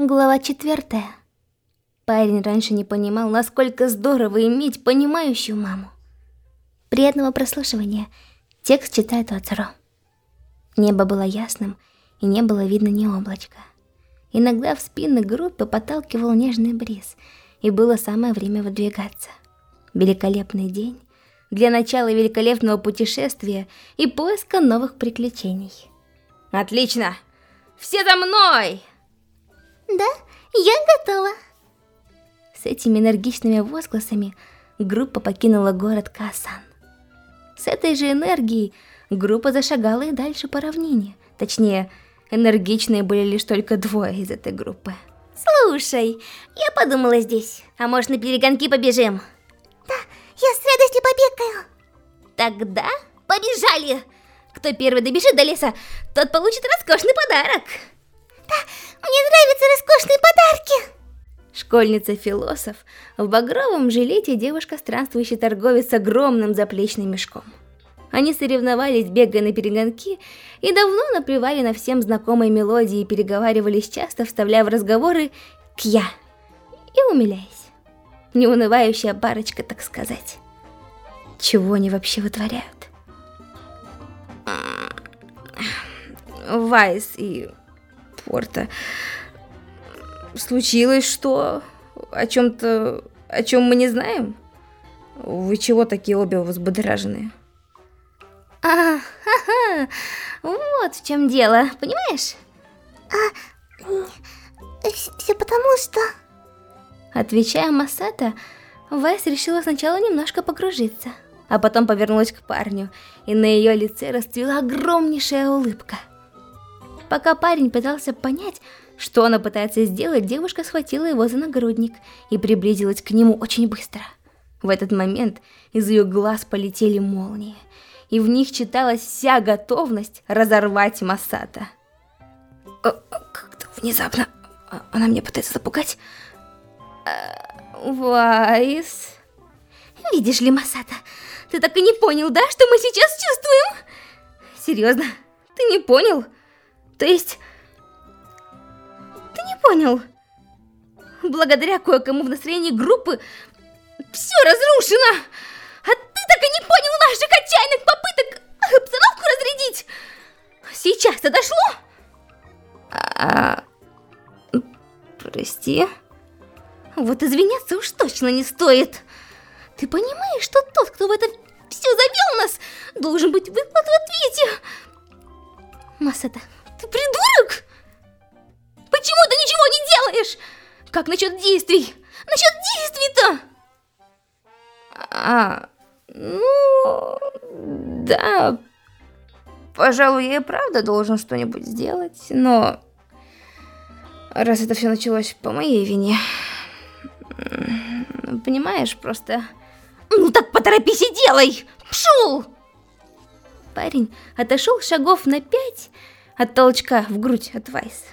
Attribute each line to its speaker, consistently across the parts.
Speaker 1: Глава четвертая. Парень раньше не понимал, насколько здорово иметь понимающую маму. Приятного прослушивания. Текст читает Оцеро. Небо было ясным, и не было видно ни облачка. Иногда в спины группы подталкивал нежный бриз, и было самое время выдвигаться. Великолепный день для начала великолепного путешествия и поиска новых приключений.
Speaker 2: Отлично! Все за мной!
Speaker 1: Да, я готова. С этими энергичными возгласами группа покинула город Касан. С этой же энергией группа зашагала и дальше по равнине. Точнее, энергичные были лишь только двое из этой группы.
Speaker 3: Слушай, я подумала здесь, а может на перегонки побежим?
Speaker 4: Да, я с радостью побегаю.
Speaker 3: Тогда побежали! Кто первый добежит до леса, тот получит роскошный подарок.
Speaker 4: Да, мне нравятся роскошные подарки.
Speaker 1: Школьница-философ, в багровом жилете девушка-странствующий торговец с огромным заплечным мешком. Они соревновались, бегая на перегонки, и давно наплевали на всем знакомые мелодии и переговаривались часто, вставляя в разговоры «кья» и умиляясь. Неунывающая парочка, так сказать. Чего они вообще вытворяют? Вайс и Порта. Случилось что? О чем-то... О чем мы не знаем? Вы чего такие обе взбудораженные?
Speaker 3: А, ха-ха, вот в чем дело, понимаешь?
Speaker 4: А, все потому что...
Speaker 1: Отвечая Масата, Вайс решила сначала немножко погружиться, а потом повернулась к парню, и на ее лице расцвела огромнейшая улыбка. Пока парень пытался понять, что она пытается сделать, девушка схватила его за нагрудник и приблизилась к нему очень быстро. В этот момент из ее глаз полетели молнии, и в них читалась вся готовность разорвать Масата. Э, как-то внезапно она меня пытается запугать. Э, Вайс...
Speaker 3: Видишь ли, Масата, ты так и не понял, да, что мы сейчас чувствуем?
Speaker 1: Серьезно? Ты не понял? То есть... Ты не понял? Благодаря кое-кому в настроении группы все разрушено! А ты так и не понял наших отчаянных попыток обстановку разрядить! Сейчас-то дошло? А... Прости. Вот извиняться уж точно не стоит. Ты понимаешь, что тот, кто в это все завел нас, должен быть выплат в ответе? Масата, делаешь? Как насчет действий? Насчет действий-то? А, ну, да, пожалуй, я и правда должен что-нибудь сделать, но раз это все началось по моей вине, понимаешь, просто... Ну так поторопись и делай! Пшел! Парень отошел шагов на пять, от толчка в грудь от Вайс.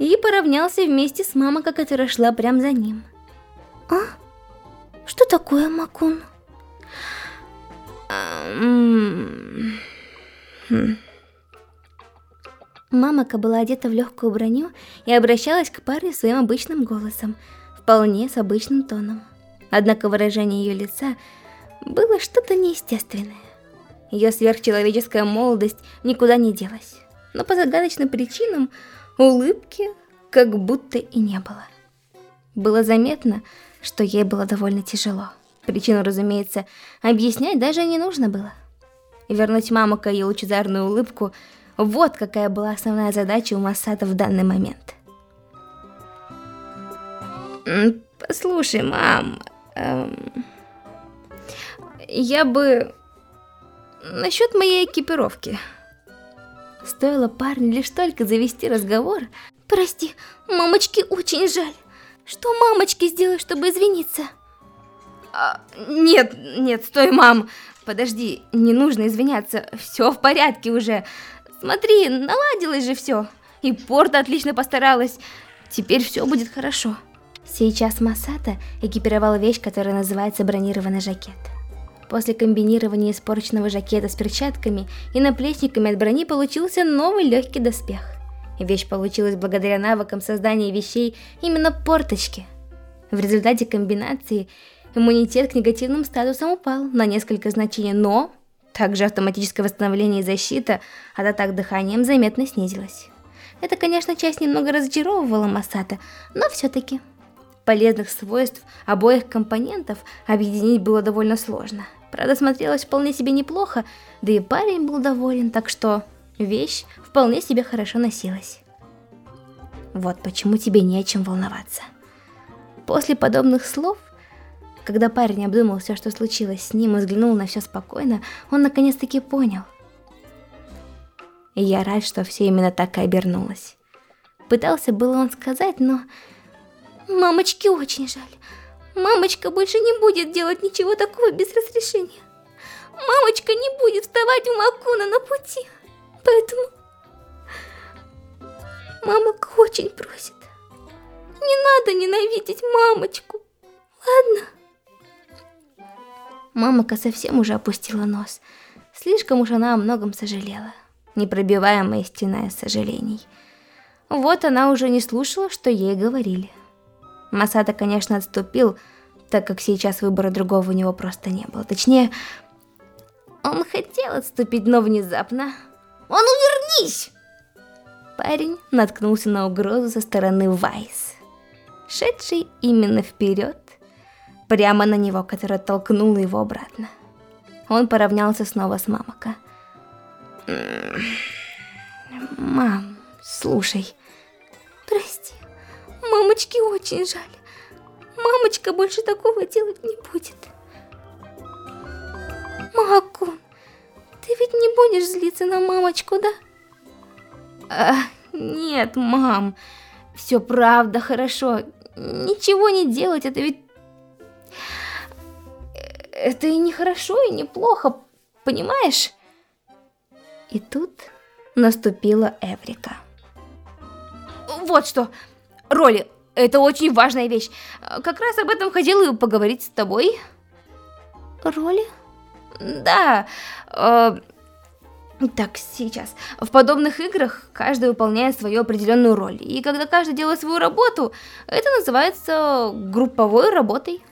Speaker 1: И поравнялся вместе с мамой, которая шла прямо за ним.
Speaker 4: А? Что такое, Макун?
Speaker 1: Хм. Мамака была одета в легкую броню и обращалась к парню своим обычным голосом, вполне с обычным тоном. Однако выражение ее лица было что-то неестественное. Ее сверхчеловеческая молодость никуда не делась но по загадочным причинам улыбки как будто и не было. Было заметно, что ей было довольно тяжело. Причину, разумеется, объяснять даже не нужно было. Вернуть маму к ее лучезарную улыбку – вот какая была основная задача у Масата в данный момент. Послушай, мам, эм, я бы... Насчет моей экипировки... Стоило парню лишь только завести разговор. Прости, мамочке очень жаль. Что мамочке сделать, чтобы извиниться? А, нет, нет, стой, мам. Подожди, не нужно извиняться. Все в порядке уже. Смотри, наладилось же все. И Порта отлично постаралась. Теперь все будет хорошо. Сейчас Масата экипировал вещь, которая называется бронированный жакет. После комбинирования испорченного жакета с перчатками и наплечниками от брони получился новый легкий доспех. Вещь получилась благодаря навыкам создания вещей именно порточки. В результате комбинации иммунитет к негативным статусам упал на несколько значений, но также автоматическое восстановление и защита от атак дыханием заметно снизилась. Это, конечно, часть немного разочаровывала Масата, но все-таки. Полезных свойств обоих компонентов объединить было довольно сложно. Правда, смотрелось вполне себе неплохо, да и парень был доволен, так что вещь вполне себе хорошо носилась. Вот почему тебе не о чем волноваться. После подобных слов, когда парень обдумал все, что случилось с ним, и взглянул на все спокойно, он наконец-таки понял. Я рад, что все именно так и обернулось. Пытался было он сказать, но...
Speaker 3: Мамочке очень жаль. Мамочка больше не будет делать ничего такого без разрешения. Мамочка не будет вставать у Макуна на пути. Поэтому... Мамочка очень просит. Не надо ненавидеть мамочку. Ладно?
Speaker 1: Мамака совсем уже опустила нос. Слишком уж она о многом сожалела. Непробиваемая стена сожалений. Вот она уже не слушала, что ей говорили. Масада, конечно, отступил, так как сейчас выбора другого у него просто не было. Точнее, он хотел отступить, но внезапно...
Speaker 3: Он увернись!
Speaker 1: Парень наткнулся на угрозу со стороны Вайс, шедший именно вперед, прямо на него, которая толкнула его обратно. Он поравнялся снова с Мамака. Мам, слушай.
Speaker 3: Прости, мамочке очень жаль. Мамочка больше такого делать не будет. Макун, ты ведь не будешь злиться на мамочку, да?
Speaker 1: А, нет, мам, все правда хорошо. Ничего не делать, это ведь... Это и не хорошо, и не плохо, понимаешь? И тут наступила Эврика. Вот что, Роли, это очень важная вещь. Как раз об этом хотела поговорить с тобой.
Speaker 3: Роли?
Speaker 1: Да. Э, так, сейчас. В подобных играх каждый выполняет свою определенную роль. И когда каждый делает свою работу, это называется групповой работой.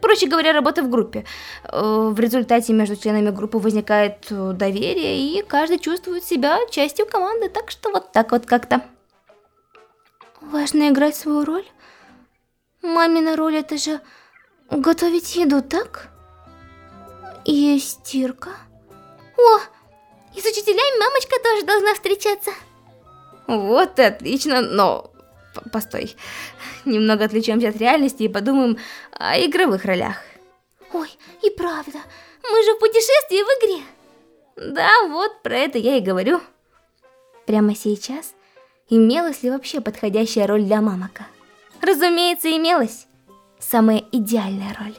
Speaker 1: Проще говоря, работа в группе. Э, в результате между членами группы возникает доверие, и каждый чувствует себя частью команды, так что вот так вот как-то.
Speaker 3: Важно играть свою роль? Мамина роль это же готовить еду, так? И стирка. О, и с учителями мамочка тоже должна встречаться.
Speaker 1: Вот отлично, но... Постой. Немного отвлечемся от реальности и подумаем о игровых ролях.
Speaker 3: Ой, и правда, мы же в путешествии в игре.
Speaker 1: Да, вот про это я и говорю. Прямо сейчас имелась ли вообще подходящая роль для Мамака? Разумеется, имелась. Самая идеальная роль.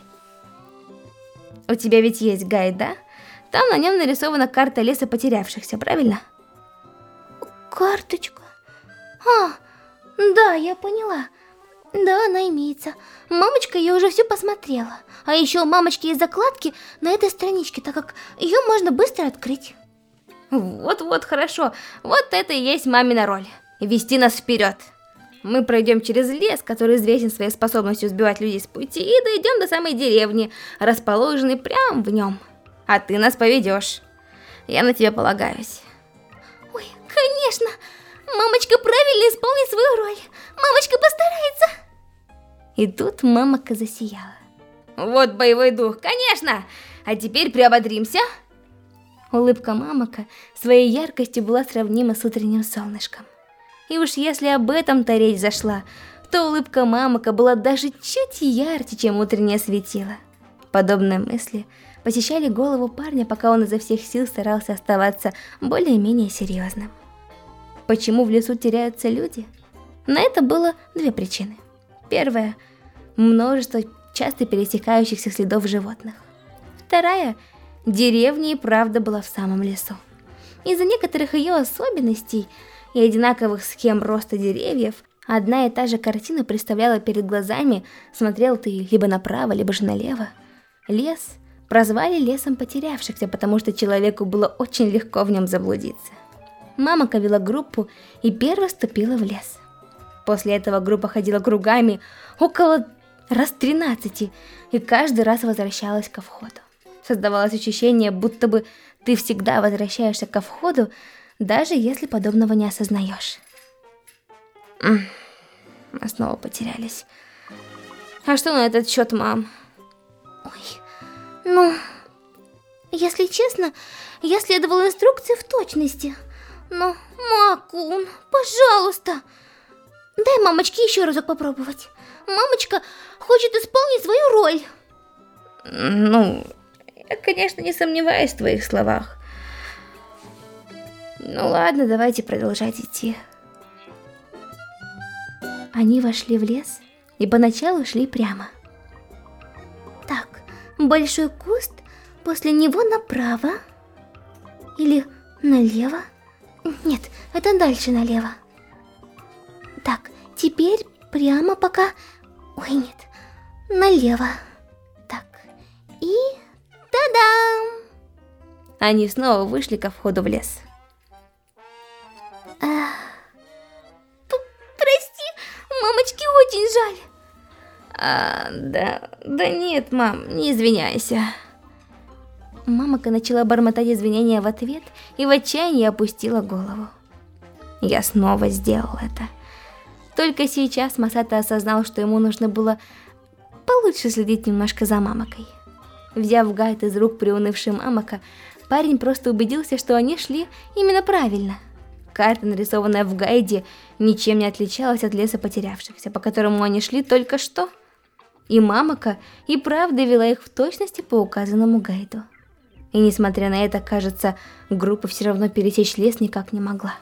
Speaker 1: У тебя ведь есть гайд, да? Там на нем нарисована карта леса потерявшихся, правильно?
Speaker 3: Карточка? А, да, я поняла. Да, она имеется. Мамочка ее уже все посмотрела. А еще у мамочки есть закладки на этой страничке, так как ее можно быстро открыть.
Speaker 1: Вот-вот, хорошо. Вот это и есть мамина роль. Вести нас вперед. Мы пройдем через лес, который известен своей способностью сбивать людей с пути, и дойдем до самой деревни, расположенной прямо в нем. А ты нас поведешь. Я на тебя полагаюсь.
Speaker 3: Ой, конечно. Мамочка правильно исполнит свою роль. Мамочка постарается.
Speaker 1: И тут мамака засияла. Вот боевой дух, конечно! А теперь приободримся. Улыбка мамака своей яркостью была сравнима с утренним солнышком. И уж если об этом-то речь зашла, то улыбка мамака была даже чуть ярче, чем утреннее светило. Подобные мысли посещали голову парня, пока он изо всех сил старался оставаться более-менее серьезным. Почему в лесу теряются люди? На это было две причины. Первая – множество часто пересекающихся следов животных. Вторая – деревня и правда была в самом лесу. Из-за некоторых ее особенностей – и одинаковых схем роста деревьев, одна и та же картина представляла перед глазами, смотрел ты либо направо, либо же налево. Лес прозвали лесом потерявшихся, потому что человеку было очень легко в нем заблудиться. Мама ковила группу и первая вступила в лес. После этого группа ходила кругами около раз 13 и каждый раз возвращалась ко входу. Создавалось ощущение, будто бы ты всегда возвращаешься ко входу, даже если подобного не осознаешь. Мы снова потерялись. А что на этот счет, мам?
Speaker 3: Ой, ну... Если честно, я следовала инструкции в точности. Но, Макун, пожалуйста, дай мамочке еще разок попробовать. Мамочка хочет исполнить свою роль.
Speaker 1: Ну, я, конечно, не сомневаюсь в твоих словах. Ну ладно, давайте продолжать идти. Они вошли в лес и поначалу шли прямо.
Speaker 3: Так, большой куст, после него направо или налево? Нет, это дальше налево. Так, теперь прямо пока... Ой, нет, налево. Так, и... Та-дам!
Speaker 1: Они снова вышли ко входу в лес.
Speaker 3: Мамочке очень жаль.
Speaker 1: А, да, да нет, мам, не извиняйся. Мамака начала бормотать извинения в ответ и в отчаянии опустила голову. Я снова сделал это. Только сейчас Масата осознал, что ему нужно было получше следить немножко за Мамакой. Взяв гайд из рук приунывшей Мамака, парень просто убедился, что они шли именно правильно. Карта, нарисованная в гайде, ничем не отличалась от леса потерявшихся, по которому они шли только что. И Мамака и правда вела их в точности по указанному гайду. И несмотря на это, кажется, группа все равно пересечь лес никак не могла.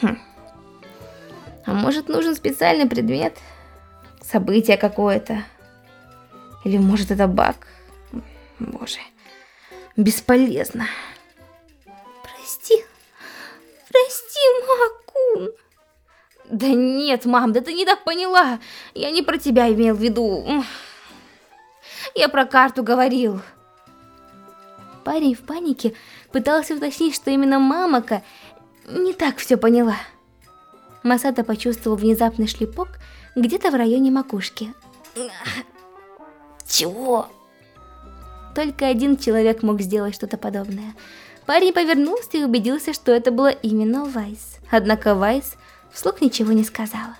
Speaker 1: Хм. А может нужен специальный предмет? Событие какое-то? Или может это баг? Боже, бесполезно.
Speaker 3: Прости, прости, Макун.
Speaker 1: Да нет, мам, да ты не так поняла. Я не про тебя имел в виду. Я про карту говорил. Парень в панике пытался уточнить, что именно Мамака не так все поняла. Масата почувствовал внезапный шлепок где-то в районе макушки.
Speaker 2: Чего?
Speaker 1: Только один человек мог сделать что-то подобное. Парень повернулся и убедился, что это было именно Вайс. Однако Вайс вслух ничего не сказала.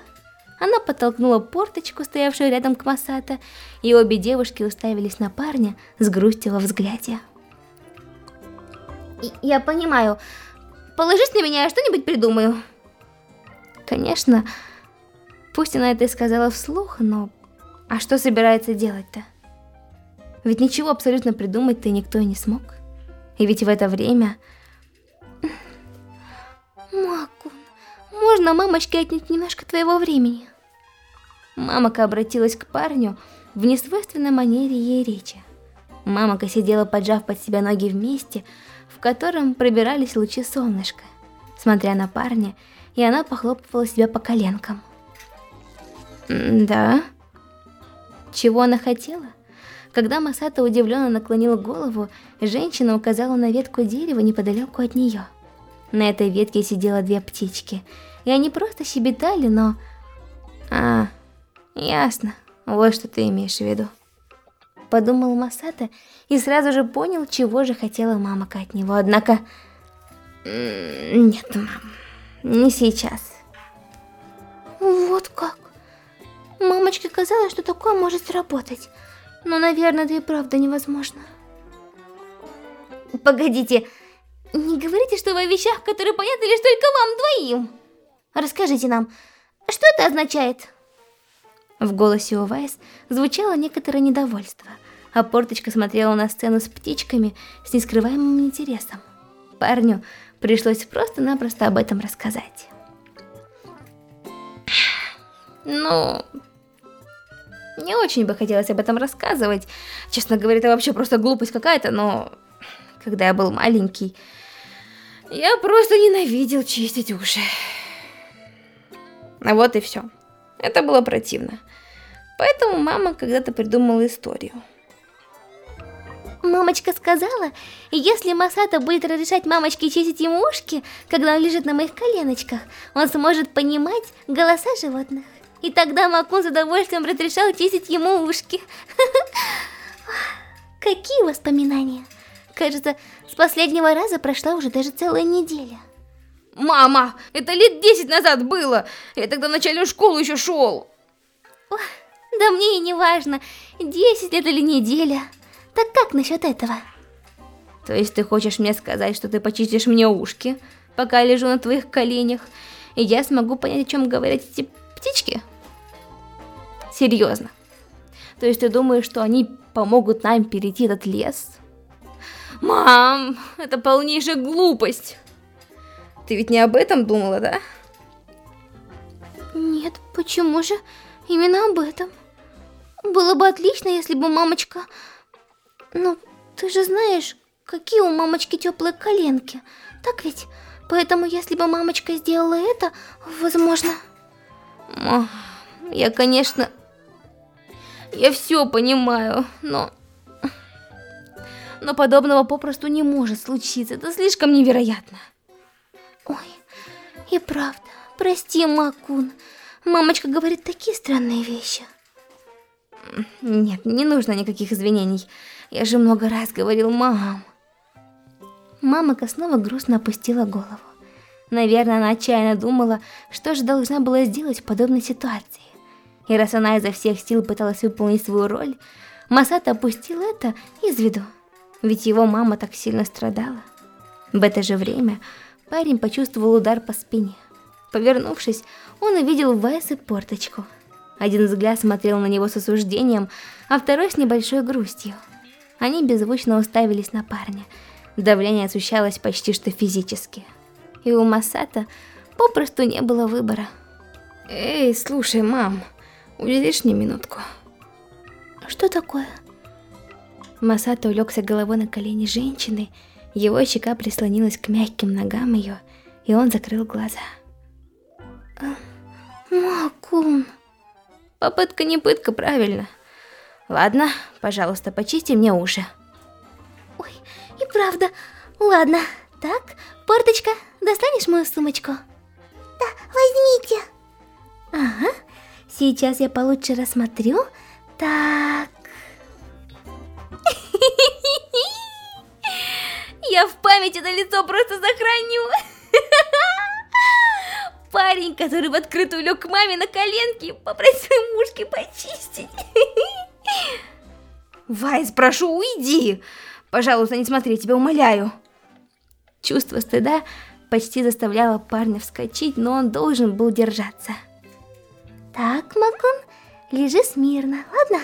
Speaker 1: Она подтолкнула порточку, стоявшую рядом к Масата, и обе девушки уставились на парня с грустью во взгляде.
Speaker 3: Я понимаю. Положись на меня, я что-нибудь придумаю.
Speaker 1: Конечно, пусть она это и сказала вслух, но... А что собирается делать-то? Ведь ничего абсолютно придумать-то никто и не смог. И ведь в это время...
Speaker 3: Макун, можно мамочке отнять немножко твоего времени?
Speaker 1: Мамака обратилась к парню в несвойственной манере ей речи. Мамака сидела, поджав под себя ноги вместе, в котором пробирались лучи солнышка, смотря на парня, и она похлопывала себя по коленкам. «Да?» Чего она хотела? Когда Масата удивленно наклонила голову, женщина указала на ветку дерева неподалеку от нее. На этой ветке сидело две птички, и они просто щебетали, но... А, ясно, вот что ты имеешь в виду. Подумал Масата и сразу же понял, чего же хотела мамака от него, однако... Нет, мам, не сейчас.
Speaker 3: Вот как? Мамочке казалось, что такое может сработать. Но, наверное, это и правда невозможно.
Speaker 2: Погодите, не говорите, что вы о вещах, которые понятны лишь только вам двоим. Расскажите нам, что это означает?
Speaker 1: В голосе у Вайс звучало некоторое недовольство, а Порточка смотрела на сцену с птичками с нескрываемым интересом. Парню пришлось просто-напросто об этом рассказать. Ну, не очень бы хотелось об этом рассказывать. Честно говоря, это вообще просто глупость какая-то, но... Когда я был маленький, я просто ненавидел чистить уши. А вот и все. Это было противно. Поэтому мама когда-то придумала историю.
Speaker 2: Мамочка сказала, если Масата будет разрешать мамочке чистить ему ушки, когда он лежит на моих коленочках, он сможет понимать голоса животных. И тогда Макун с удовольствием разрешал чистить ему ушки. Какие воспоминания? Кажется, с последнего раза прошла уже даже целая неделя.
Speaker 1: Мама, это лет десять назад было. Я тогда в начальную школу еще шел.
Speaker 2: Да мне и не важно, 10 лет или неделя. Так как насчет этого?
Speaker 1: То есть ты хочешь мне сказать, что ты почистишь мне ушки, пока я лежу на твоих коленях, и я смогу понять, о чем говорят эти птички? Серьезно. То есть ты думаешь, что они помогут нам перейти этот лес? Мам, это полнейшая глупость. Ты ведь не об этом думала, да?
Speaker 2: Нет, почему же именно об этом? Было бы отлично, если бы мамочка... Ну, ты же знаешь, какие у мамочки теплые коленки, так ведь? Поэтому, если бы мамочка сделала это, возможно...
Speaker 1: Я, конечно... Я все понимаю, но... Но подобного попросту не может случиться, это слишком невероятно.
Speaker 2: Ой, и правда, прости, Макун. Мамочка говорит такие странные вещи.
Speaker 1: Нет, не нужно никаких извинений. Я же много раз говорил, мам.
Speaker 2: Мамака снова грустно опустила голову. Наверное, она отчаянно думала, что же должна была сделать в подобной ситуации. И раз она изо всех сил пыталась выполнить свою роль, Масата опустил это из виду. Ведь его мама так сильно страдала. В это же время парень почувствовал удар по спине. Повернувшись, он увидел Вайс и Порточку. Один взгляд смотрел на него с осуждением, а второй с небольшой грустью. Они беззвучно уставились на парня. Давление ощущалось почти что физически. И у Масата попросту не было выбора.
Speaker 1: Эй, слушай, мам, уделишь мне минутку?
Speaker 2: Что такое?
Speaker 1: Масата улегся головой на колени женщины, его щека прислонилась к мягким ногам ее, и он закрыл глаза.
Speaker 2: Макун...
Speaker 1: Попытка не пытка, правильно. Ладно, пожалуйста, почисти мне уши.
Speaker 2: Ой, и правда. Ладно, так, Порточка, достанешь мою сумочку?
Speaker 4: Да, возьмите.
Speaker 2: Ага, сейчас я получше рассмотрю. Так...
Speaker 1: Я в памяти это лицо просто сохраню. Парень, который в открытую лег к маме на коленки, попросил мушки почистить. Вайс, прошу, уйди. Пожалуйста, не смотри, тебя умоляю. Чувство стыда почти заставляло парня вскочить, но он должен был держаться.
Speaker 2: Так, Макун, лежи смирно, ладно?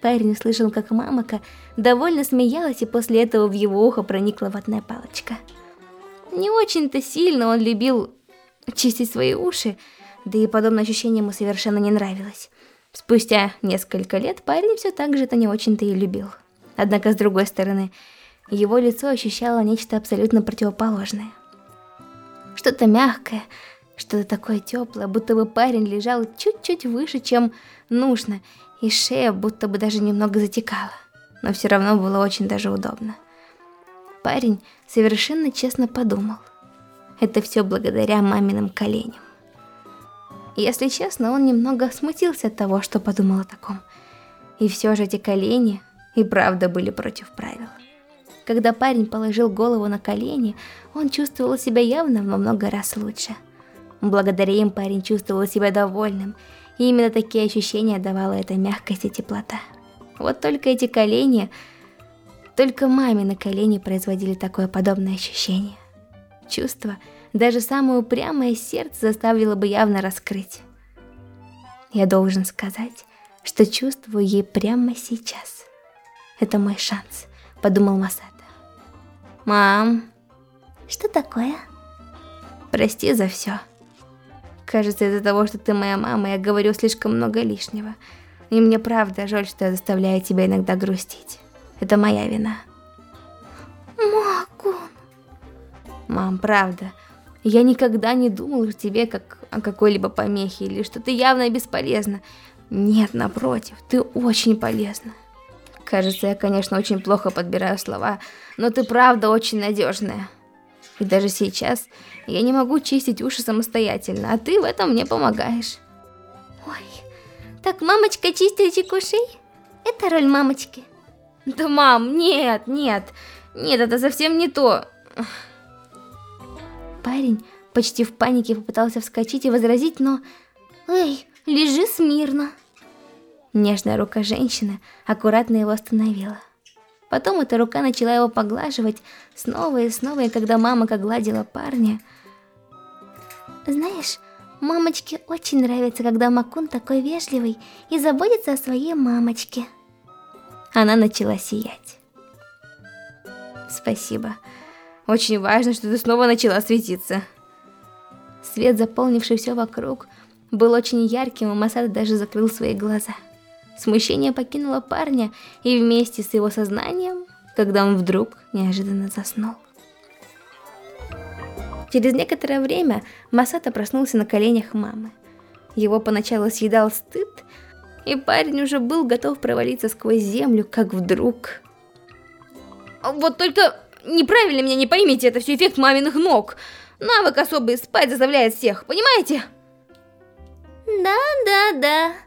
Speaker 2: Парень услышал, как мамака довольно смеялась, и после этого в его ухо проникла ватная палочка.
Speaker 1: Не очень-то сильно он любил чистить свои уши, да и подобное ощущение ему совершенно не нравилось. Спустя несколько лет парень все так же это не очень-то и любил. Однако, с другой стороны, его лицо ощущало нечто абсолютно противоположное. Что-то мягкое, что-то такое теплое, будто бы парень лежал чуть-чуть выше, чем нужно, и шея будто бы даже немного затекала, но все равно было очень даже удобно. Парень совершенно честно подумал. Это все благодаря маминым коленям. Если честно, он немного смутился от того, что подумал о таком. И все же эти колени и правда были против правил. Когда парень положил голову на колени, он чувствовал себя явно во много раз лучше. Благодаря им парень чувствовал себя довольным, и именно такие ощущения давала эта мягкость и теплота. Вот только эти колени, только маме на колени производили такое подобное ощущение. Чувство, даже самое упрямое сердце заставило бы явно раскрыть. Я должен сказать, что чувствую ей прямо сейчас. Это мой шанс, подумал Масата. Мам,
Speaker 2: что такое?
Speaker 1: Прости за все. Кажется, из-за того, что ты моя мама, я говорю слишком много лишнего. И мне правда жаль, что я заставляю тебя иногда грустить. Это моя вина.
Speaker 2: Макун.
Speaker 1: Мам, правда. Я никогда не думал о тебе как о какой-либо помехе или что ты явно бесполезна. Нет, напротив, ты очень полезна. Кажется, я, конечно, очень плохо подбираю слова, но ты правда очень надежная. И даже сейчас я не могу чистить уши самостоятельно, а ты в этом мне помогаешь.
Speaker 3: Ой, так мамочка чистильщик ушей? Это роль мамочки.
Speaker 1: Да, мам, нет, нет, нет, это совсем не то.
Speaker 2: Парень почти в панике попытался вскочить и возразить, но...
Speaker 3: Эй, лежи смирно.
Speaker 2: Нежная рука женщины аккуратно его остановила. Потом эта рука начала его поглаживать снова и снова, и когда мамака гладила парня...
Speaker 3: Знаешь, мамочке очень нравится, когда Макун такой вежливый и заботится о своей мамочке.
Speaker 2: Она начала сиять.
Speaker 1: Спасибо. Очень важно, что ты снова начала светиться.
Speaker 2: Свет, заполнивший все вокруг, был очень ярким, и Масада даже закрыл свои глаза. Смущение покинуло парня, и вместе с его сознанием, когда он вдруг неожиданно заснул. Через некоторое время Масата проснулся на коленях мамы. Его поначалу съедал стыд, и парень уже был готов провалиться сквозь землю, как вдруг...
Speaker 1: Вот только неправильно меня не поймите, это все эффект маминых ног. Навык особый спать заставляет всех, понимаете?
Speaker 3: Да,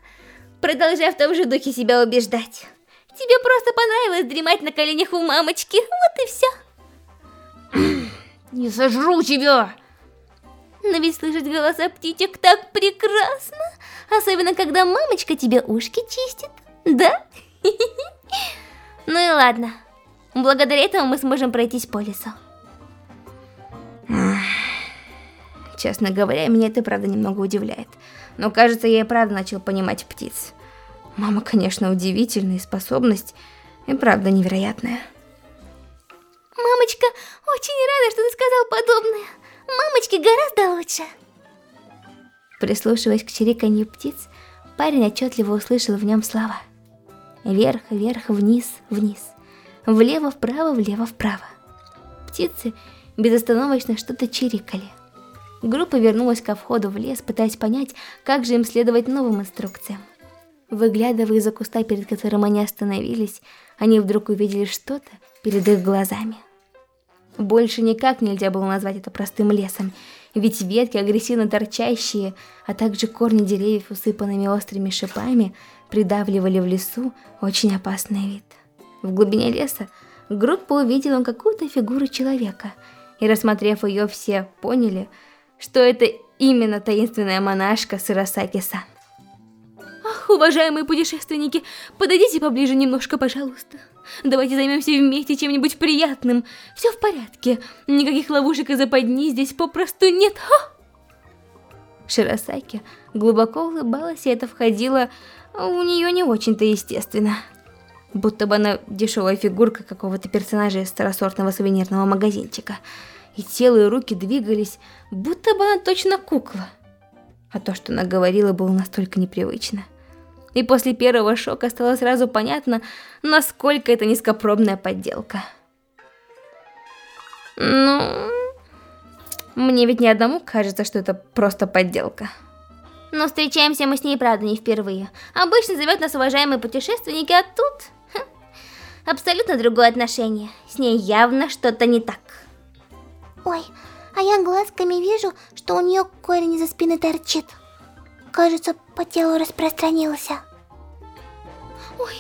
Speaker 3: Продолжай в том же духе себя убеждать. Тебе просто понравилось дремать на коленях у мамочки, вот и все.
Speaker 1: Не сожру тебя!
Speaker 3: Но ведь слышать голоса птичек так прекрасно, особенно когда мамочка тебе ушки чистит, да? Ну и ладно, благодаря этому мы сможем пройтись по лесу.
Speaker 1: Честно говоря, меня это правда немного удивляет. Но кажется, я и правда начал понимать птиц. Мама, конечно, удивительная, способность и правда невероятная.
Speaker 3: Мамочка, очень рада, что ты сказал подобное. Мамочке гораздо лучше.
Speaker 2: Прислушиваясь к чириканью птиц, парень отчетливо услышал в нем слова. Вверх, вверх, вниз, вниз. Влево, вправо, влево, вправо. Птицы безостановочно что-то чирикали. Группа вернулась ко входу в лес, пытаясь понять, как же им следовать новым инструкциям. Выглядывая из-за куста, перед которым они остановились, они вдруг увидели что-то перед их глазами. Больше никак нельзя было назвать это простым лесом, ведь ветки, агрессивно торчащие, а также корни деревьев, усыпанными острыми шипами, придавливали в лесу очень опасный вид. В глубине леса группа увидела какую-то фигуру человека, и рассмотрев ее, все поняли – что это именно таинственная монашка Сыросаки-сан.
Speaker 1: Ах, уважаемые путешественники, подойдите поближе немножко, пожалуйста. Давайте займемся вместе чем-нибудь приятным. Все в порядке. Никаких ловушек и западни здесь попросту нет. Ха!
Speaker 2: Широсаки глубоко улыбалась, и это входило у нее не очень-то естественно. Будто бы она дешевая фигурка какого-то персонажа из старосортного сувенирного магазинчика и тело и руки двигались, будто бы она точно кукла. А то, что она говорила, было настолько непривычно. И после первого шока стало сразу понятно, насколько это низкопробная подделка. Ну, мне ведь ни одному кажется, что это просто подделка.
Speaker 3: Но встречаемся мы с ней, правда, не впервые. Обычно зовет нас уважаемые путешественники, а тут... Ха, абсолютно другое отношение. С ней явно что-то не так. Ой, а я глазками вижу, что у нее корень из-за спины торчит. Кажется, по телу распространился. Ой,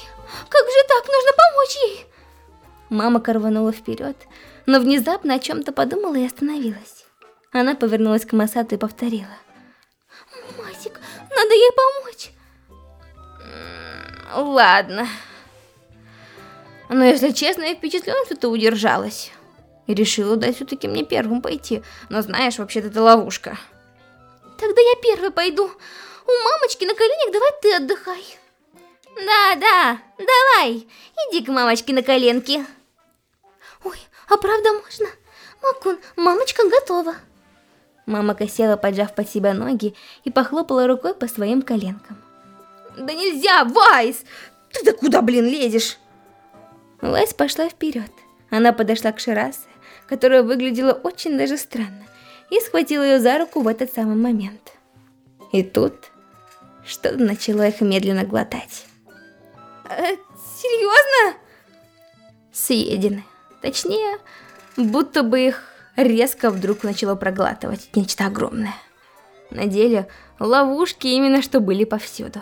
Speaker 3: как же так? Нужно помочь ей!
Speaker 2: Мама корванула вперед, но внезапно о чем-то подумала и остановилась. Она повернулась к Масату и повторила.
Speaker 3: Масик, надо ей помочь.
Speaker 1: Ладно. Но если честно, я впечатлена, что ты удержалась. И решила дать все-таки мне первым пойти. Но знаешь, вообще-то это ловушка.
Speaker 3: Тогда я первой пойду. У мамочки на коленях давай ты отдыхай. Да, да, давай. Иди к мамочке на коленки. Ой, а правда можно? Макун, мамочка готова.
Speaker 2: Мама села, поджав под себя ноги, и похлопала рукой по своим коленкам.
Speaker 1: Да нельзя, Вайс! Ты-то куда, блин, лезешь?
Speaker 2: Вайс пошла вперед. Она подошла к Ширасе, которая выглядела очень даже странно, и схватила ее за руку в этот самый момент. И тут что-то начало их медленно глотать.
Speaker 1: Серьезно? Съедены. Точнее, будто бы их резко вдруг начало проглатывать нечто огромное. На деле, ловушки именно что были повсюду.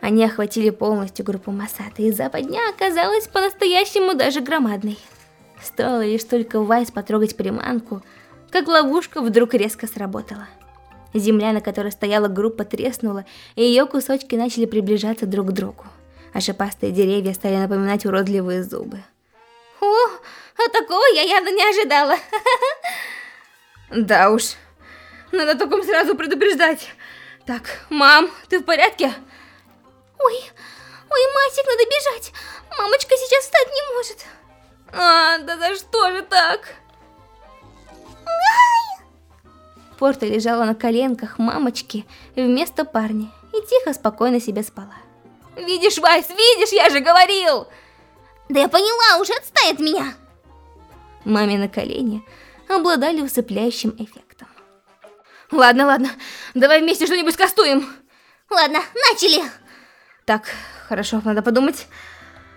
Speaker 1: Они охватили полностью группу Масата, и западня оказалась по-настоящему даже громадной. Стоило лишь только Вайс потрогать приманку, как ловушка вдруг резко сработала. Земля, на которой стояла группа, треснула, и ее кусочки начали приближаться друг к другу. А шипастые деревья стали напоминать уродливые зубы.
Speaker 3: О, а такого я явно не ожидала.
Speaker 1: Да уж, надо таком сразу предупреждать. Так, мам, ты в порядке?
Speaker 3: Ой, ой, Масик, надо бежать. Мамочка сейчас встать не может.
Speaker 1: А, да за что же так? Порта лежала на коленках мамочки вместо парня и тихо, спокойно себе спала.
Speaker 3: Видишь, Вайс, видишь, я же говорил! Да я поняла, уже отстань от меня!
Speaker 1: Маме на колени обладали усыпляющим эффектом. Ладно, ладно, давай вместе что-нибудь кастуем.
Speaker 3: Ладно, начали.
Speaker 1: Так, хорошо, надо подумать.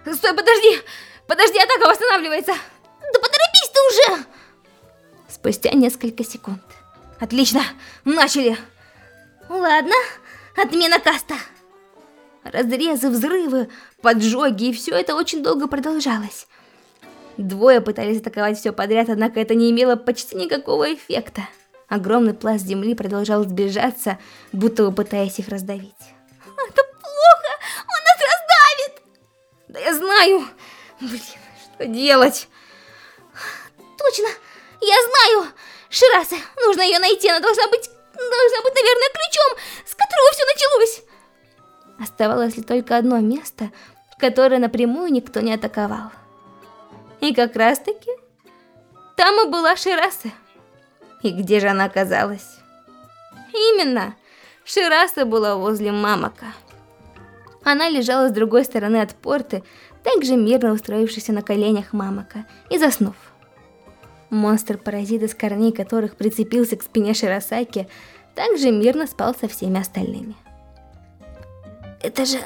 Speaker 1: Стой, подожди! Подожди, атака восстанавливается!
Speaker 3: Да поторопись ты уже!
Speaker 1: Спустя несколько секунд. Отлично, начали!
Speaker 3: Ладно, отмена каста.
Speaker 1: Разрезы, взрывы, поджоги, и все это очень долго продолжалось. Двое пытались атаковать все подряд, однако это не имело почти никакого эффекта. Огромный пласт земли продолжал сближаться, будто бы пытаясь их раздавить.
Speaker 3: Это плохо! Он нас раздавит!
Speaker 1: Да я знаю! Что делать?
Speaker 3: Точно! Я знаю! Шираса, нужно ее найти, она должна быть... Должна быть, наверное, ключом, с которого все началось.
Speaker 1: Оставалось ли только одно место, которое напрямую никто не атаковал. И как раз таки, там и была Шираса. И где же она оказалась? Именно, Шираса была возле Мамака. Она лежала с другой стороны от порты, также мирно устроившись на коленях Мамака и заснув. Монстр-паразит, из корней которых прицепился к спине Ширасаки, также мирно спал со всеми остальными. Это же...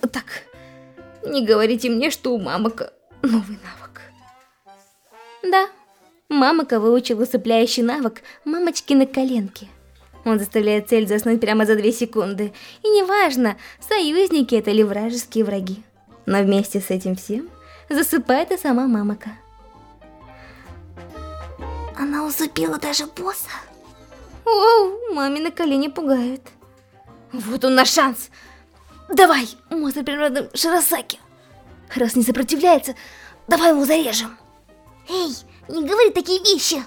Speaker 1: Так, не говорите мне, что у Мамака новый навык. Да, Мамака выучил усыпляющий навык «Мамочки на коленке». Он заставляет цель заснуть прямо за две секунды. И неважно, союзники это или вражеские враги. Но вместе с этим всем засыпает и сама Мамака.
Speaker 3: Она усыпила даже босса.
Speaker 1: Оу, мамины колени пугают. Вот он наш шанс. Давай, монстр природы Широсаки. Раз не сопротивляется, давай его зарежем.
Speaker 3: Эй, не говори такие вещи.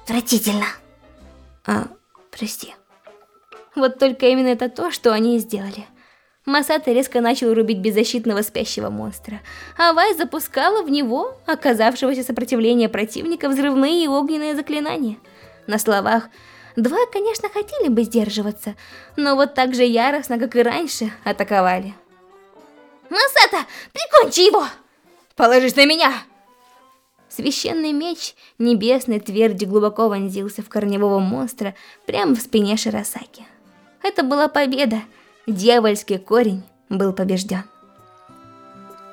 Speaker 3: Отвратительно.
Speaker 1: А, прости. Вот только именно это то, что они и сделали. Масата резко начал рубить беззащитного спящего монстра, а Вай запускала в него, оказавшегося сопротивления противника, взрывные и огненные заклинания. На словах, два, конечно, хотели бы сдерживаться, но вот так же яростно, как и раньше, атаковали.
Speaker 3: Масата, прикончи его!
Speaker 1: Положись на меня! Священный меч небесной тверди глубоко вонзился в корневого монстра прямо в спине Широсаки. Это была победа, Дьявольский корень был побежден.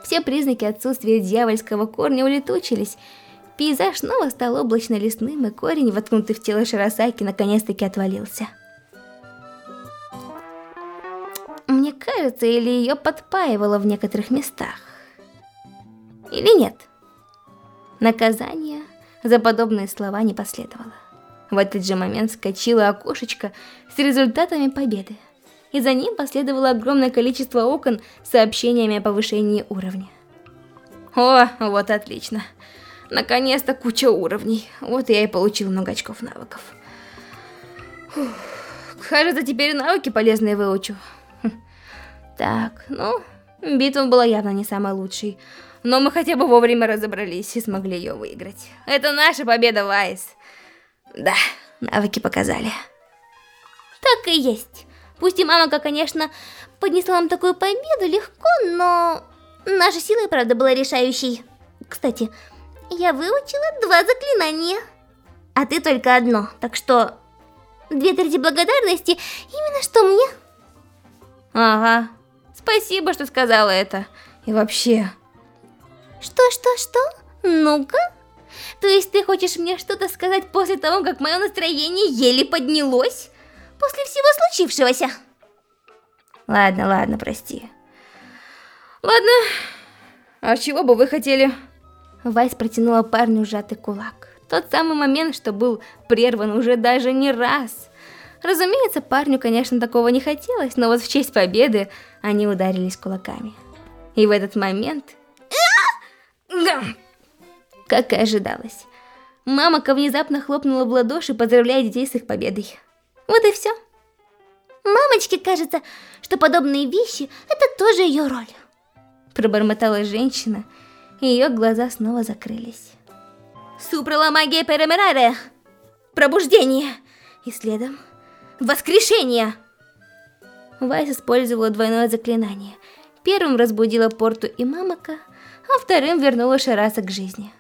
Speaker 1: Все признаки отсутствия дьявольского корня улетучились. Пейзаж снова стал облачно-лесным, и корень, воткнутый в тело Широсаки, наконец-таки отвалился. Мне кажется, или ее подпаивало в некоторых местах. Или нет? Наказание за подобные слова не последовало. В этот же момент вскочило окошечко с результатами победы и за ним последовало огромное количество окон с сообщениями о повышении уровня. О, вот отлично. Наконец-то куча уровней. Вот я и получил много очков навыков. Фух, кажется, теперь навыки полезные выучу. Хм. Так, ну, битва была явно не самой лучшей. Но мы хотя бы вовремя разобрались и смогли ее выиграть. Это наша победа, Вайс. Да, навыки показали.
Speaker 3: Так и есть. Пусть и мамака, конечно, поднесла нам такую победу легко, но... Наша сила и правда была решающей. Кстати, я выучила два заклинания. А ты только одно, так что... Две трети благодарности именно что мне.
Speaker 1: Ага, спасибо, что сказала это. И вообще...
Speaker 3: Что-что-что? Ну-ка. То есть ты хочешь мне что-то сказать после того, как мое настроение еле поднялось? После всего случившегося?
Speaker 1: Ладно, ладно, прости. Ладно, а чего бы вы хотели?
Speaker 2: Вайс протянула парню сжатый кулак. Тот самый момент, что был прерван уже даже не раз. Разумеется, парню, конечно, такого не хотелось, но вот в честь победы они ударились кулаками. И в этот момент... Как и ожидалось. Мамака внезапно хлопнула в ладоши, поздравляя детей с их победой. Вот и все.
Speaker 3: Мамочке кажется, что подобные вещи – это тоже ее роль.
Speaker 2: Пробормотала женщина, и ее глаза снова закрылись.
Speaker 3: Супраламагия Перемираре! Пробуждение! И следом воскрешение!
Speaker 2: Вайс использовала двойное заклинание. Первым разбудила Порту и Мамака, а вторым вернула Шараса к жизни.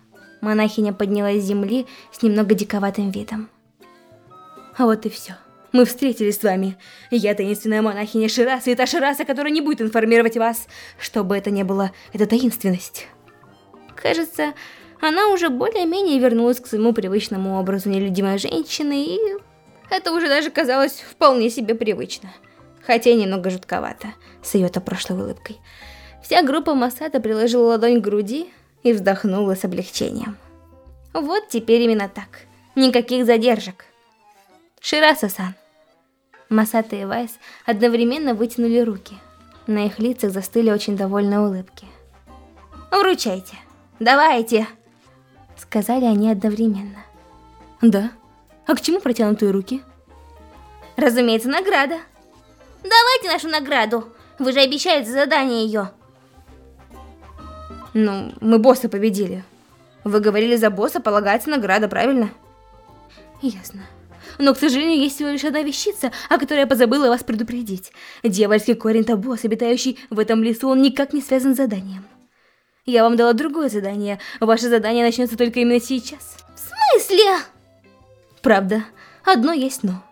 Speaker 2: Монахиня поднялась с земли с немного диковатым видом. А вот и все. Мы встретились с вами. Я таинственная монахиня Шираса, и та Шираса, которая не будет информировать вас, что бы это ни было, это таинственность. Кажется, она уже более-менее вернулась к своему привычному образу нелюдимой женщины, и это уже даже казалось вполне себе привычно. Хотя немного жутковато, с ее-то прошлой улыбкой. Вся группа Масата приложила ладонь к груди и вздохнула с облегчением. Вот теперь именно так. Никаких задержек. Шираса-сан. Масата и Вайс одновременно вытянули руки. На их лицах застыли очень довольные улыбки. «Вручайте! Давайте!» Сказали они одновременно. «Да? А к чему протянутые руки?» «Разумеется, награда!»
Speaker 3: «Давайте нашу награду! Вы же обещали за задание ее!»
Speaker 1: «Ну, мы босса победили. Вы говорили, за босса полагается награда, правильно?» «Ясно. Но, к сожалению, есть всего лишь одна вещица, о которой я позабыла вас предупредить. Дьявольский корень Табос, обитающий в этом лесу, он никак не связан с заданием. Я вам дала другое задание. Ваше задание начнется только именно сейчас.
Speaker 3: В смысле?
Speaker 1: Правда. Одно есть но.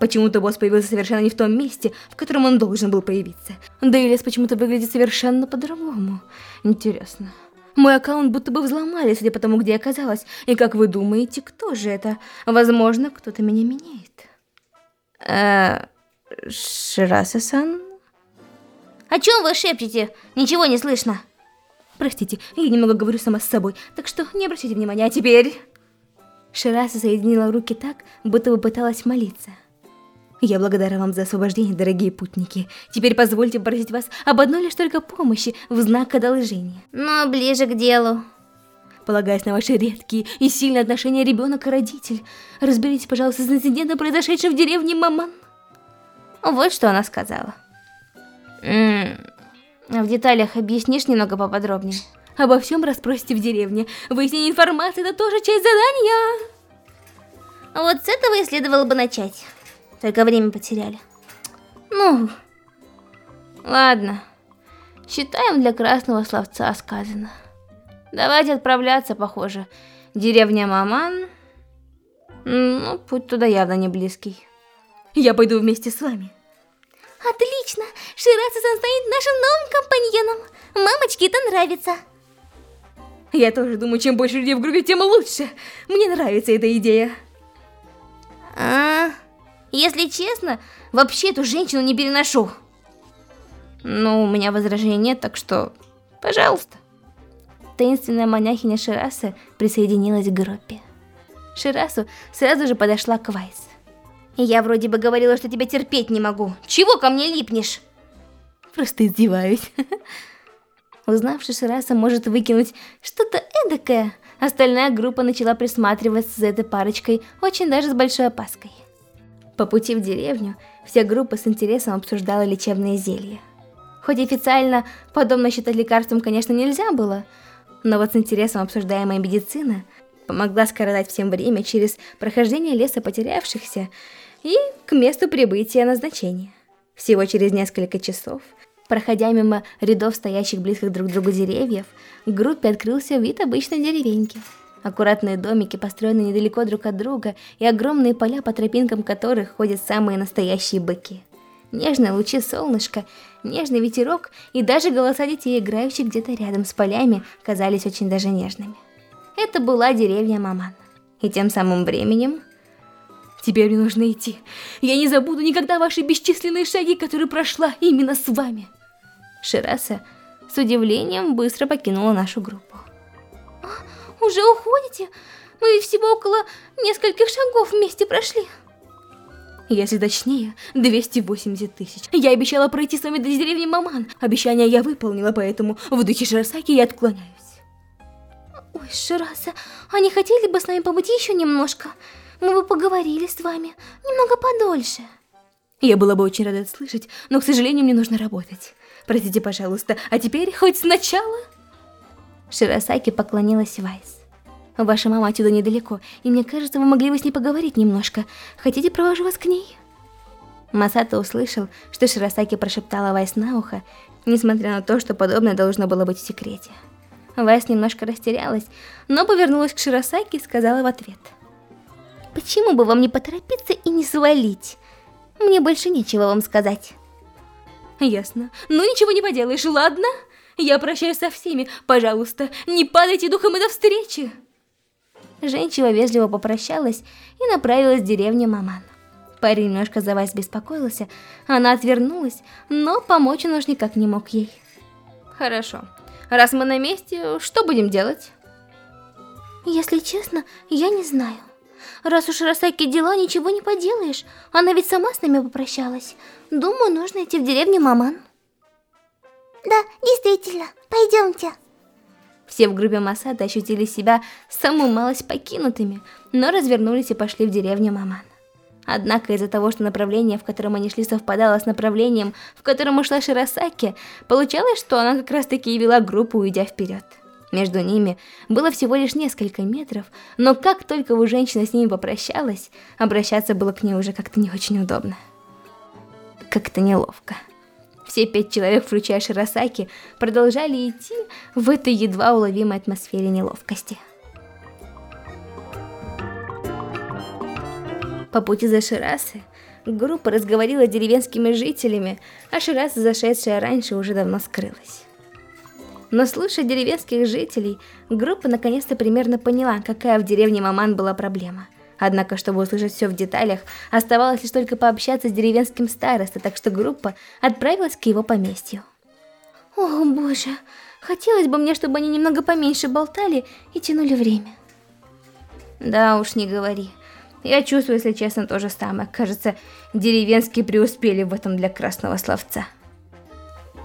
Speaker 1: Почему-то босс появился совершенно не в том месте, в котором он должен был появиться. Да и лес почему-то выглядит совершенно по-другому. Интересно. Мой аккаунт будто бы взломали, судя по тому, где я оказалась. И как вы думаете, кто же это? Возможно, кто-то меня меняет. Эээ... Шираса-сан?
Speaker 3: О чем вы шепчете? Ничего не слышно.
Speaker 1: Простите, я немного говорю сама с собой, так что не обращайте внимания. А теперь... Шираса соединила руки так, будто бы пыталась молиться. Я благодарна вам за освобождение, дорогие путники. Теперь позвольте просить вас об одной лишь только помощи в знак одолжения.
Speaker 3: Но ближе к делу.
Speaker 1: Полагаясь на ваши редкие и сильные отношения ребенок и родитель, разберитесь, пожалуйста, с инцидентом, произошедшим в деревне Маман. Вот что она сказала. М -м, в деталях объяснишь немного поподробнее? Обо всем расспросите в деревне. Выяснение информации – это тоже часть задания.
Speaker 3: Вот с этого и следовало бы начать. Только время потеряли.
Speaker 1: Ну, ладно. Считаем для красного словца сказано. Давайте отправляться, похоже. Деревня Маман. Ну, путь туда явно не близкий. Я пойду вместе с вами.
Speaker 3: Отлично! Шираса станет нашим новым компаньоном. Мамочке это нравится.
Speaker 1: Я тоже думаю, чем больше людей в группе, тем лучше. Мне нравится эта идея.
Speaker 3: А, если честно, вообще эту женщину не переношу.
Speaker 1: Ну, у меня возражений нет, так что, пожалуйста. Таинственная монахиня Ширасы присоединилась к группе. Ширасу сразу же подошла к Вайс.
Speaker 3: Я вроде бы говорила, что тебя терпеть не могу. Чего ко мне липнешь?
Speaker 1: Просто издеваюсь. Узнав, что Шираса может выкинуть что-то эдакое, остальная группа начала присматриваться за этой парочкой очень даже с большой опаской. По пути в деревню вся группа с интересом обсуждала лечебные зелья. Хоть официально подобно считать лекарством, конечно, нельзя было, но вот с интересом обсуждаемая медицина помогла скоротать всем время через прохождение леса потерявшихся и к месту прибытия назначения. Всего через несколько часов, проходя мимо рядов стоящих близко друг к другу деревьев, группе открылся вид обычной деревеньки. Аккуратные домики построены недалеко друг от друга, и огромные поля, по тропинкам которых ходят самые настоящие быки.
Speaker 2: Нежные лучи солнышка, нежный ветерок и даже голоса детей, играющих где-то рядом с полями, казались очень даже нежными. Это была деревня Маман. И тем самым временем... Теперь мне нужно идти. Я не забуду никогда ваши бесчисленные шаги, которые прошла именно с вами. Шираса с удивлением быстро покинула нашу группу.
Speaker 3: Уже уходите? Мы всего около нескольких шагов вместе прошли.
Speaker 2: Если точнее, 280 тысяч. Я обещала пройти с вами до деревни Маман. Обещание я выполнила, поэтому в духе Ширасаки я отклоняюсь.
Speaker 3: Ой, Шираса, а не хотели бы с нами побыть еще немножко? Мы бы поговорили с вами немного подольше.
Speaker 2: Я была бы очень рада это слышать, но, к сожалению, мне нужно работать. Простите, пожалуйста, а теперь хоть сначала... Ширасаки поклонилась Вайс. Ваша мама отсюда недалеко, и мне кажется, вы могли бы с ней поговорить немножко. Хотите, провожу вас к ней?» Масато услышал, что Ширасаки прошептала Вайс на ухо, несмотря на то, что подобное должно было быть в секрете. Вайс немножко растерялась, но повернулась к Ширасаки и сказала в ответ.
Speaker 3: «Почему бы вам не поторопиться и не свалить? Мне больше нечего вам сказать».
Speaker 2: «Ясно. Ну ничего не поделаешь, ладно? Я прощаюсь со всеми. Пожалуйста, не падайте духом и до встречи!» Женщина вежливо попрощалась и направилась в деревню Маман. Парень немножко за вас беспокоился, она отвернулась, но помочь он уж никак не мог ей. Хорошо. Раз мы на месте, что будем делать?
Speaker 3: Если честно, я не знаю. Раз уж Росаки дела, ничего не поделаешь. Она ведь сама с нами попрощалась. Думаю, нужно идти в деревню Маман.
Speaker 4: Да, действительно, пойдемте.
Speaker 2: Все в группе Масада ощутили себя самую малость покинутыми, но развернулись и пошли в деревню Маман. Однако из-за того, что направление, в котором они шли, совпадало с направлением, в котором ушла Ширасаки, получалось, что она как раз-таки и вела группу, уйдя вперед. Между ними было всего лишь несколько метров, но как только у женщины с ними попрощалась, обращаться было к ней уже как-то не очень удобно. Как-то неловко. Все пять человек, включая Ширасаки, продолжали идти в этой едва уловимой атмосфере неловкости. По пути за Ширасы, группа разговорила с деревенскими жителями, а Шираса, зашедшая раньше, уже давно скрылась. Но слушая деревенских жителей, группа наконец-то примерно поняла, какая в деревне Маман была проблема – Однако, чтобы услышать все в деталях, оставалось лишь только пообщаться с деревенским старостой, так что группа отправилась к его поместью.
Speaker 3: О, боже, хотелось бы мне, чтобы они немного поменьше болтали и тянули время.
Speaker 2: Да уж, не говори. Я чувствую, если честно, то же самое. Кажется, деревенские преуспели в этом для красного словца.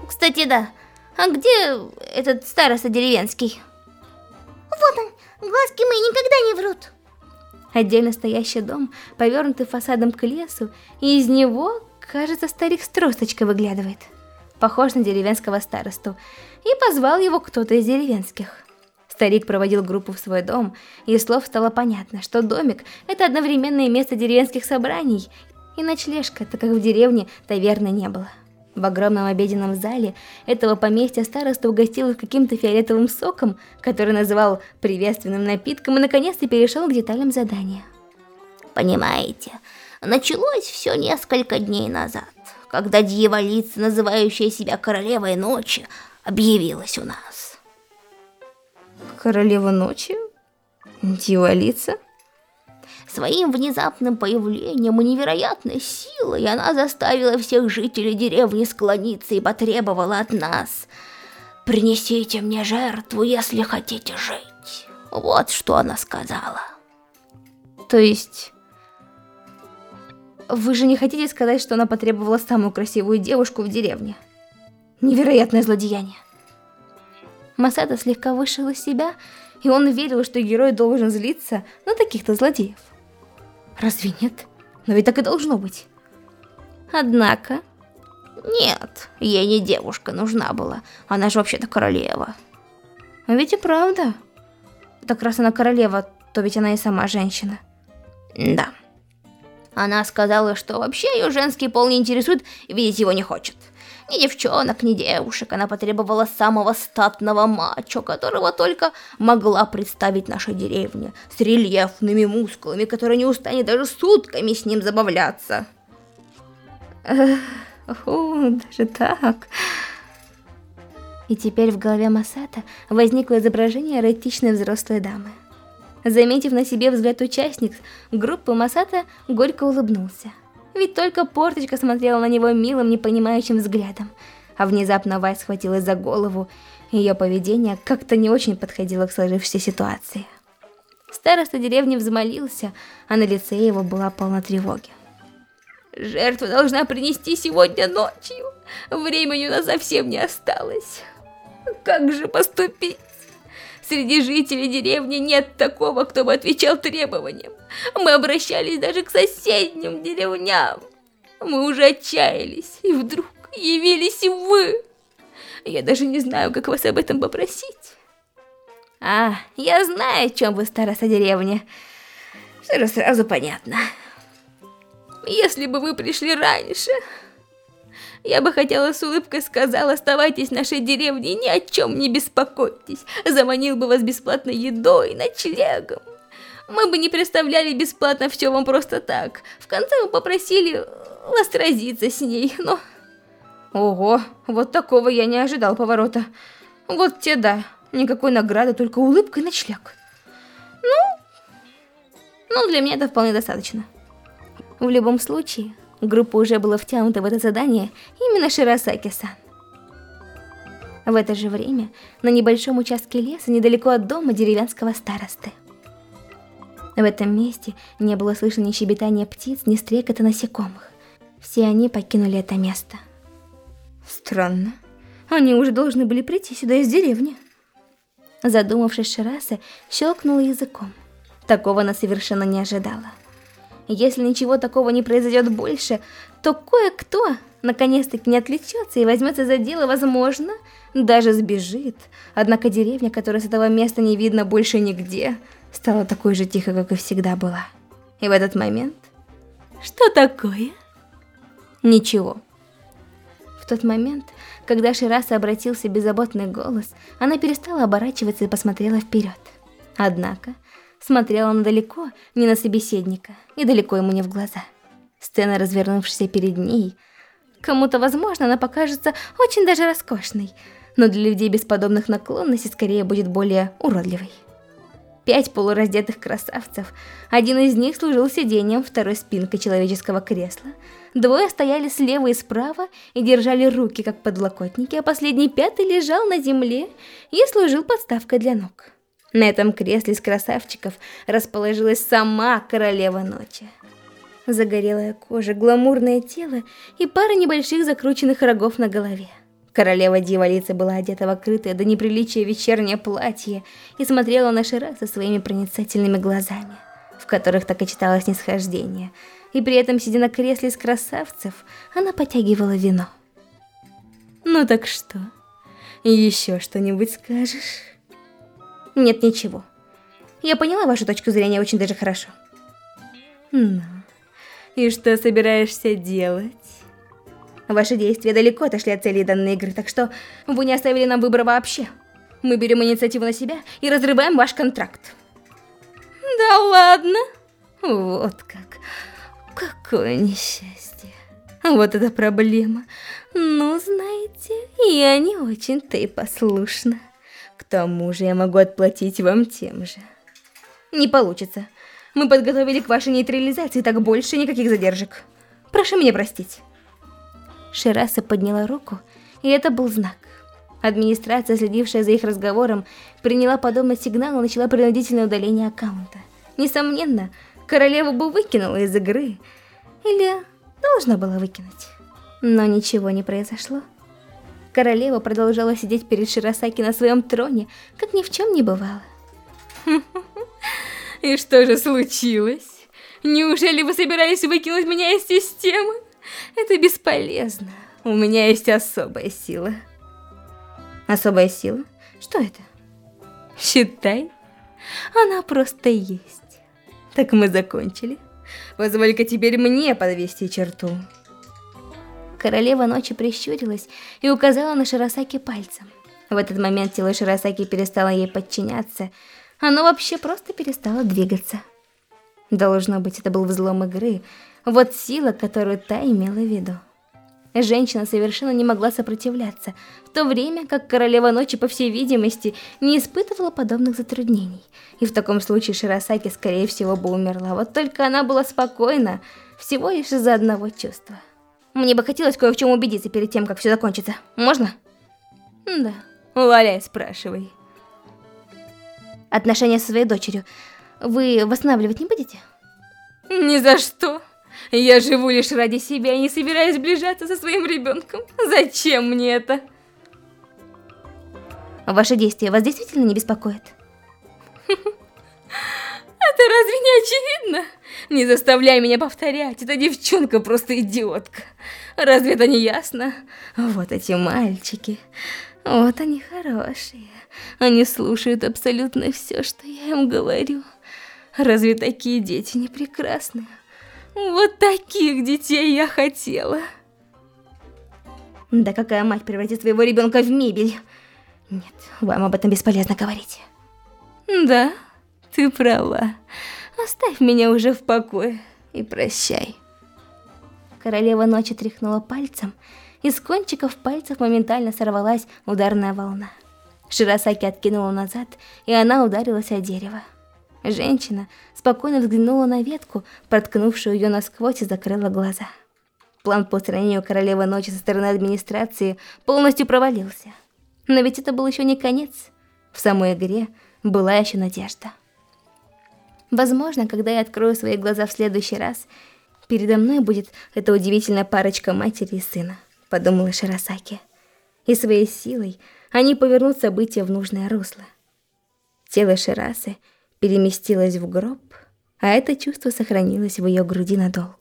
Speaker 3: Кстати, да. А где этот староста деревенский?
Speaker 4: Вот он, глазки мои никогда не врут.
Speaker 2: Отдельно стоящий дом, повернутый фасадом к лесу, и из него, кажется, старик с тросточкой выглядывает. Похож на деревенского старосту, и позвал его кто-то из деревенских. Старик проводил группу в свой дом, и из слов стало понятно, что домик – это одновременное место деревенских собраний и ночлежка, так как в деревне таверны не было. В огромном обеденном зале этого поместья староста угостил их каким-то фиолетовым соком, который называл приветственным напитком и наконец-то перешел к деталям задания.
Speaker 5: Понимаете, началось все несколько дней назад, когда дьяволица, называющая себя королевой ночи, объявилась у нас.
Speaker 2: Королева ночи? Дьяволица?
Speaker 5: Своим внезапным появлением и невероятной силой она заставила всех жителей деревни склониться и потребовала от нас «Принесите мне жертву, если хотите жить». Вот что она сказала.
Speaker 2: То есть... Вы же не хотите сказать, что она потребовала самую красивую девушку в деревне? Невероятное злодеяние. Масада слегка вышел из себя, и он верил, что герой должен злиться на таких-то злодеев. Разве нет? Но ведь так и должно быть. Однако...
Speaker 5: Нет, ей не девушка нужна была. Она же вообще-то королева.
Speaker 2: А ведь и правда. Так раз она королева, то ведь она и сама женщина.
Speaker 5: Да. Она сказала, что вообще ее женский пол не интересует и видеть его не хочет. Ни девчонок, ни девушек. Она потребовала самого статного мачо, которого только могла представить наша деревня. С рельефными мускулами, который не устанет даже сутками с ним забавляться.
Speaker 1: О, даже так.
Speaker 2: И теперь в голове Масата возникло изображение эротичной взрослой дамы. Заметив на себе взгляд участник группы, Масата горько улыбнулся. Ведь только Порточка смотрела на него милым, непонимающим взглядом. А внезапно Вай схватилась за голову, ее поведение как-то не очень подходило к сложившейся ситуации. Староста деревни взмолился, а на лице его была полна тревоги.
Speaker 1: Жертва должна принести сегодня ночью. Времени у нас совсем не осталось. Как же поступить? Среди жителей деревни нет такого, кто бы отвечал требованиям. Мы обращались даже к соседним деревням. Мы уже отчаялись, и вдруг явились вы. Я даже не знаю, как вас об этом попросить.
Speaker 2: А, я знаю, о чем вы, староста деревни. Все же сразу понятно.
Speaker 1: Если бы вы пришли раньше, я бы хотела с улыбкой сказал, оставайтесь в нашей деревне, ни о чем не беспокойтесь. Заманил бы вас бесплатной едой, ночлегом. Мы бы не представляли бесплатно все вам просто так. В конце мы попросили вас сразиться с ней, но...
Speaker 2: Ого, вот такого я не ожидал поворота. Вот те да, никакой награды, только улыбка и ночлег. Ну, ну для меня это вполне достаточно. В любом случае, группа уже была втянута в это задание именно Ширасаки-сан. В это же время на небольшом участке леса недалеко от дома деревенского старосты. В этом месте не было слышно ни щебетания птиц, ни стрекота насекомых. Все они покинули это место. Странно. Они уже должны были прийти сюда из деревни. Задумавшись, Шираса щелкнула языком. Такого она совершенно не ожидала. Если ничего такого не произойдет больше, то кое-кто наконец-таки не отвлечется и возьмется за дело, возможно, даже сбежит. Однако деревня, которая с этого места не видно больше нигде, стала такой же тихой, как и всегда была. И в этот момент... Что такое? Ничего. В тот момент, когда Шираса обратился беззаботный голос, она перестала оборачиваться и посмотрела вперед. Однако, смотрела она далеко, не на собеседника, и далеко ему не в глаза. Сцена, развернувшаяся перед ней, кому-то, возможно, она покажется очень даже роскошной, но для людей без подобных наклонностей скорее будет более уродливой. Пять полураздетых красавцев, один из них служил сиденьем, второй спинкой человеческого кресла, двое стояли слева и справа и держали руки как подлокотники, а последний пятый лежал на земле и служил подставкой для ног. На этом кресле из красавчиков расположилась сама королева ночи. Загорелая кожа, гламурное тело и пара небольших закрученных рогов на голове. Королева дьяволицы была одета в окрытое до неприличия вечернее платье и смотрела на Ширак со своими проницательными глазами, в которых так и читалось нисхождение. И при этом, сидя на кресле из красавцев, она потягивала вино. «Ну так что? Еще что-нибудь скажешь?» Нет, ничего. Я поняла вашу точку зрения очень даже хорошо. Ну, и что собираешься делать? Ваши действия далеко отошли от цели данной игры, так что вы не оставили нам выбора вообще. Мы берем инициативу на себя и разрываем ваш контракт. Да ладно? Вот как. Какое несчастье. Вот это проблема. Ну, знаете, я не очень-то и послушна. Тому же я могу отплатить вам тем же. Не получится. Мы подготовили к вашей нейтрализации, так больше никаких задержек. Прошу меня простить. Шираса подняла руку, и это был знак. Администрация, следившая за их разговором, приняла подобный сигнал и начала принудительное удаление аккаунта. Несомненно, королеву бы выкинула из игры. Или должна была выкинуть. Но ничего не произошло. Королева продолжала сидеть перед Широсаки на своем троне, как ни в чем не бывало. И что же случилось? Неужели вы собирались выкинуть меня из системы? Это бесполезно. У меня есть особая сила. Особая сила? Что это? Считай, она просто есть. Так мы закончили. Позволь-ка теперь мне подвести черту. Королева ночи прищурилась и указала на Широсаки пальцем. В этот момент тело Широсаки перестало ей подчиняться. Оно вообще просто перестало двигаться. Должно быть, это был взлом игры. Вот сила, которую та имела в виду. Женщина совершенно не могла сопротивляться, в то время как королева ночи, по всей видимости, не испытывала подобных затруднений. И в таком случае Ширасаки, скорее всего, бы умерла. Вот только она была спокойна, всего лишь из-за одного чувства. Мне бы хотелось кое в чем убедиться перед тем, как все закончится. Можно?
Speaker 1: Да. Валяй, спрашивай.
Speaker 2: Отношения со своей дочерью вы восстанавливать не будете?
Speaker 1: Ни за что. Я живу лишь ради себя и не собираюсь сближаться со своим ребенком. Зачем мне это?
Speaker 2: Ваши действия вас действительно не беспокоят?
Speaker 1: Это разве не очевидно? Не заставляй меня повторять, эта девчонка просто идиотка. Разве это не ясно? Вот эти мальчики, вот они хорошие. Они слушают абсолютно все, что я им говорю. Разве такие дети не прекрасны? Вот таких детей я хотела.
Speaker 2: Да какая мать превратит своего ребенка в мебель? Нет, вам об этом бесполезно говорить.
Speaker 1: Да, ты права. Оставь меня уже в покое и прощай.
Speaker 2: Королева ночи тряхнула пальцем, и с кончиков пальцев моментально сорвалась ударная волна. Широсаки откинула назад, и она ударилась о дерево. Женщина спокойно взглянула на ветку, проткнувшую ее насквозь и закрыла глаза. План по устранению Королевы Ночи со стороны администрации полностью провалился. Но ведь это был еще не конец. В самой игре была еще надежда. Возможно, когда я открою свои глаза в следующий раз, передо мной будет эта удивительная парочка матери и сына, подумала Широсаки. И своей силой они повернут события в нужное русло. Тело Ширасы переместилось в гроб, а это чувство сохранилось в ее груди надолго.